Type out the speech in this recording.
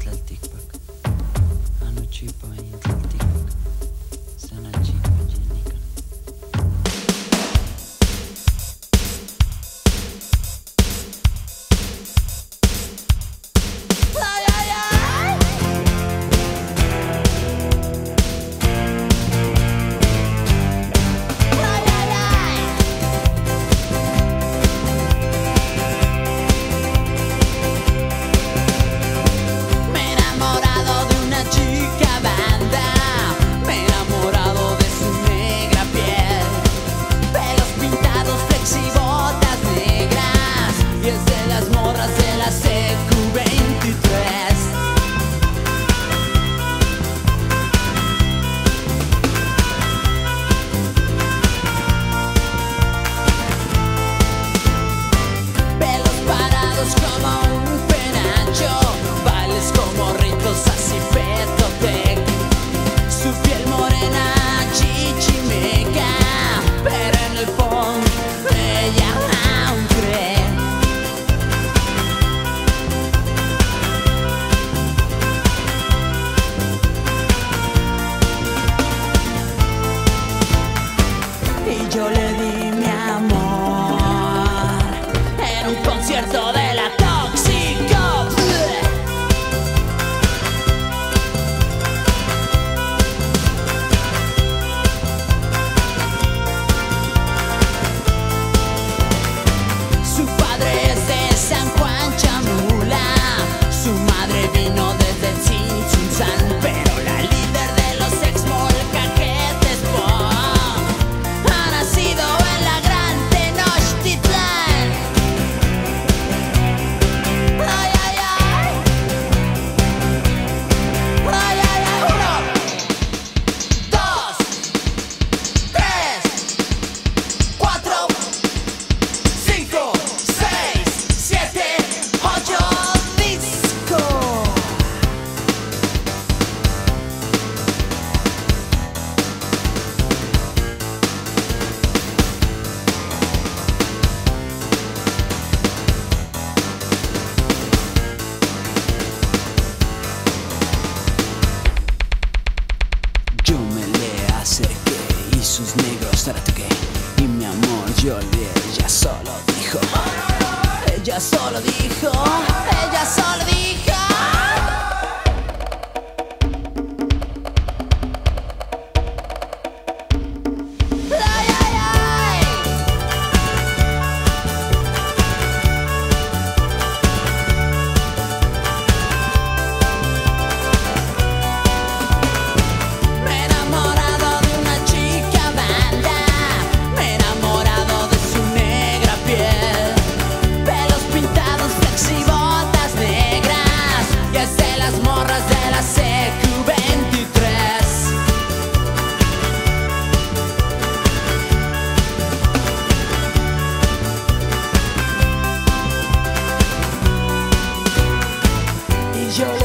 Tlaltikpak. Anochipa in Tlaltikpak. Sanachi. Y mi amor, yo olvidé, ella solo dijo. Ella solo dijo. Yo.